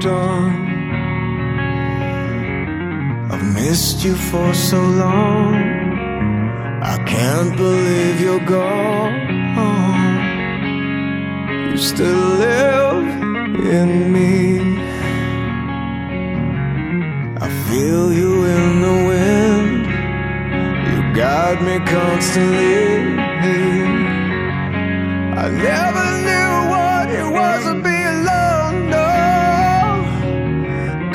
done. I've missed you for so long. I can't believe you're gone. You still live in me. I feel you in the wind. You guide me constantly. I never knew what it was to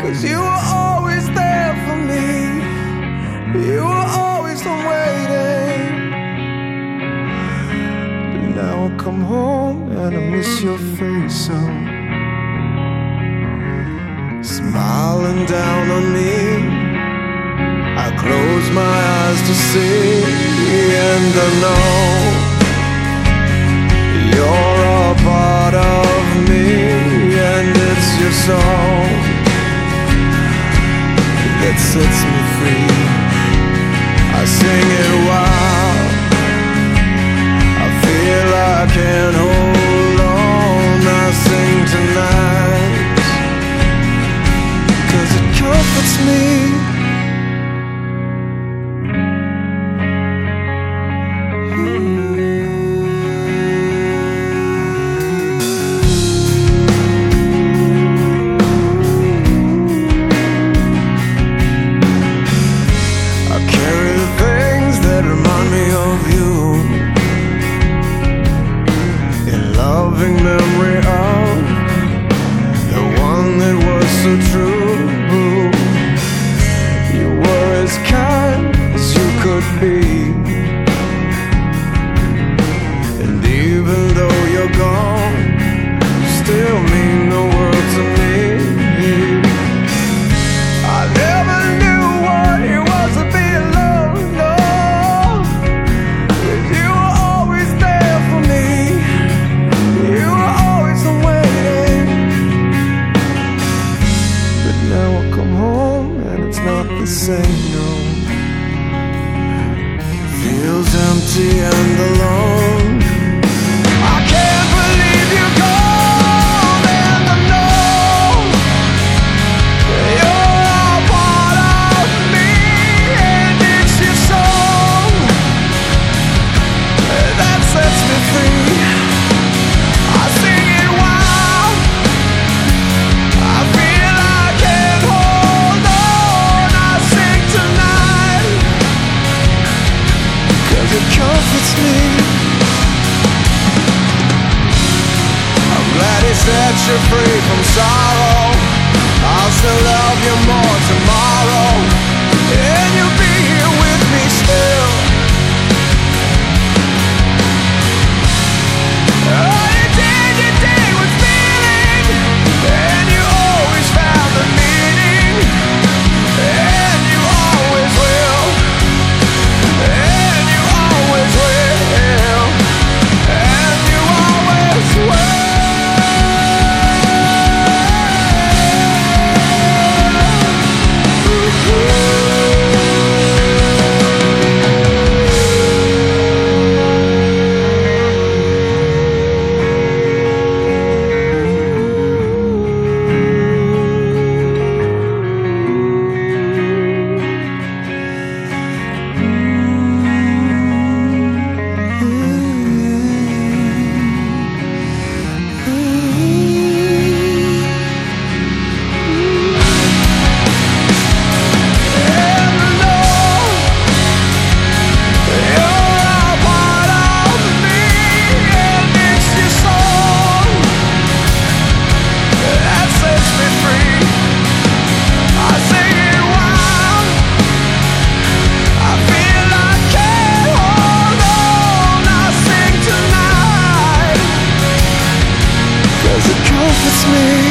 Cause you were always there for me. You were always waiting. But now I come home and I miss your face so. Smiling down on me. I close my eyes to see, and I know that sets me free. Remind me Feels empty and alone. Comforts me. I'm glad he set you free from sorrow. I'll still love you more tomorrow, It's me.